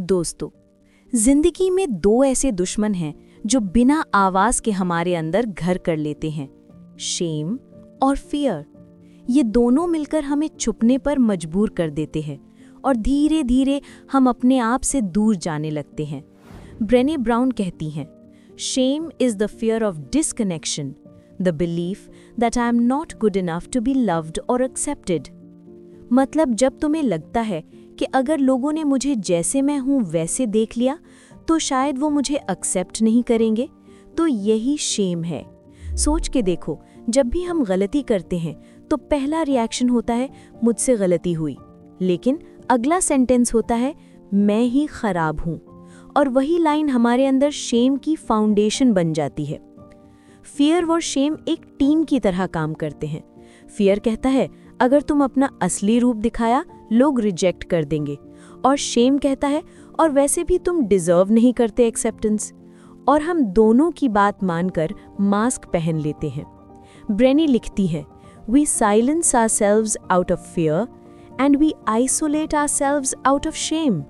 दोस्तों, ज़िंदगी में दो ऐसे दुश्मन हैं जो बिना आवाज़ के हमारे अंदर घर कर लेते हैं शेम और फियर ये दोनों मिलकर हमें छुपने पर मजबूर कर देते हैं और धीरे धीरे हम अपने आप से दूर जाने लगते हैं। ब्रेने ब्राउन कहती हैं shame is the fear of disconnection the belief that I am not good enough to be loved और एक्सेप्टेड मतलब जब तुम्हें लगता है कि अगर लोगों ने मुझे जैसे मैं हूँ वैसे देख लिया तो शायद वो मुझे एक्सेप्ट नहीं करेंगे। तो यही शेम है। सोच के देखो, जब भी हम गलती करते हैं तो पहला रिएक्शन होता है, मुझसे गलती हुई। लेकिन अगला सेंटेंस होता है, मैं ही खराब हूँ। और वही लाइन हमारे अंदर शेम की फाउंडेशन बन जाती है। फियर और शेम एक टीम की तरह काम करते हैं। फियर कहता है अगर तुम अपना असली रूप दिखाया, लोग रिजेक्ट कर देंगे। और शेम कहता है, और वैसे भी तुम डिजर्व नहीं करते एक्सेप्टेंस और हम दोनों की बात मानकर मास्क पहन लेते हैं। ब्रेनी लिखती है we silence ourselves out of fear and we isolate ourselves out of shame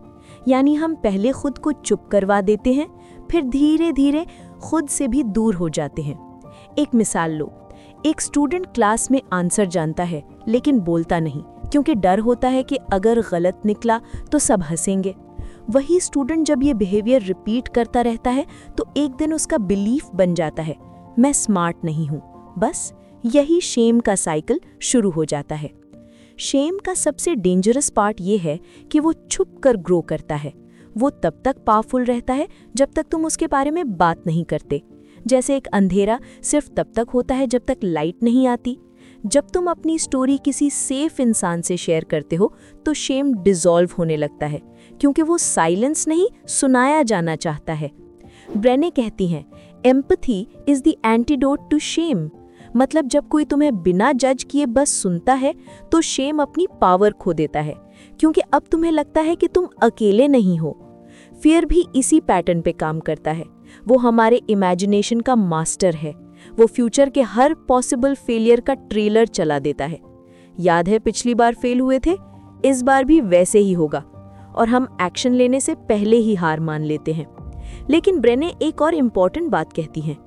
यानी हम पहले खुद को चुप करवा देते हैं, फिर धीरे धीरे खुद से भी दूर हो जाते हैं। एक मिसाल लो। एक स्टूडेंट क्लास में आंसर जानता है, लेकिन बोलता नहीं, क्योंकि डर होता है कि अगर गलत निकला तो सब हंसेंगे। वही स्टूडेंट जब ये बिहेवियर रिपीट करता रहता है तो एक दिन उसका बिलीफ बन जाता है, मैं स्मार्ट नहीं हूँ। बस, यही शेम का साइकिल शुरू हो जाता है। शेम का सबसे डेंजरस पार्ट ये है कि वो छुप कर ग्रो करता है। वो तब तक पावरफुल रहता है जब तक तुम उसके बारे में बात नहीं करते। जैसे एक अंधेरा सिर्फ़ तब तक होता है जब तक लाइट नहीं आती। जब तुम अपनी स्टोरी किसी सेफ़ इंसान से शेयर करते हो तो शेम डिजॉल्व होने लगता है, क्योंकि वो साइलेंस नहीं, सुनाया जाना चाहता है। ब्रेने कहती हैं empathy is the antidote to shame मतलब जब कोई तुम्हें बिना जज किए बस सुनता है तो शेम अपनी पावर खो देता है, क्योंकि अब तुम्हें लगता है कि तुम अकेले नहीं हो। फियर भी इसी पैटर्न पे काम करता है। वो हमारे इमेजिनेशन का मास्टर है। वो फ्यूचर के हर पॉसिबल फेलियर का ट्रेलर चला देता है। याद है पिछली बार फेल हुए थे? इस बार भी वैसे ही होगा। और हम एक्शन लेने से पहले ही हार मान लेते हैं। लेकिन ब्रेने एक और इंपॉर्टेंट बात कहती हैं।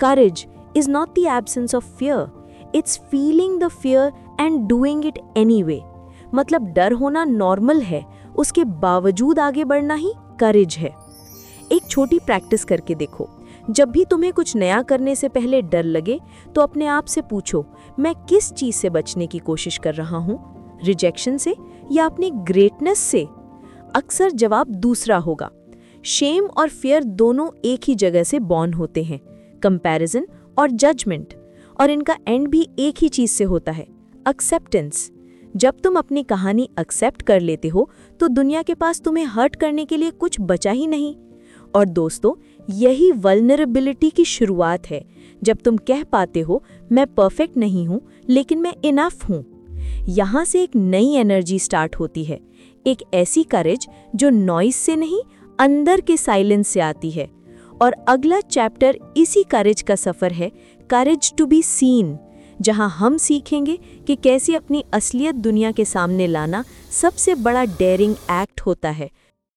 Courage is not the absence of fear it's feeling the fear and doing it any मतलब डर होना नॉर्मल है, उसके बावजूद आगे बढ़ना ही करेज है। एक छोटी प्रैक्टिस करके देखो। जब भी तुम्हें कुछ नया करने से पहले डर लगे तो अपने आप से पूछो, मैं किस चीज़ से बचने की कोशिश कर रहा हूँ? रिजेक्शन से या अपनी ग्रेटनेस से? अक्सर जवाब दूसरा होगा। शेम और फियर दोनों एक ही जगह से बॉर्न होते हैं। कंपैरिजन और जजमेंट और इनका एंड भी एक ही चीज़ से होता है। एक्सेप्टेंस जब तुम अपनी कहानी एक्सेप्ट कर लेते हो तो दुनिया के पास तुम्हें हर्ट करने के लिए कुछ बचा ही नहीं। और दोस्तों, यही वल्नरेबिलिटी की शुरुआत है। जब तुम कह पाते हो, मैं परफेक्ट नहीं हूँ, लेकिन मैं इनफ हूँ। यहाँ से एक नई एनर्जी स्टार्ट होती है। एक ऐसी करेज जो नॉइस से नहीं, अंदर के साइलेंस से आती है। और अगला चैप्टर इसी करेज का सफ़र है करेज टू बी सीन जहाँ हम सीखेंगे कि कैसे अपनी असलियत दुनिया के सामने लाना सबसे बड़ा डेयरिंग एक्ट होता है।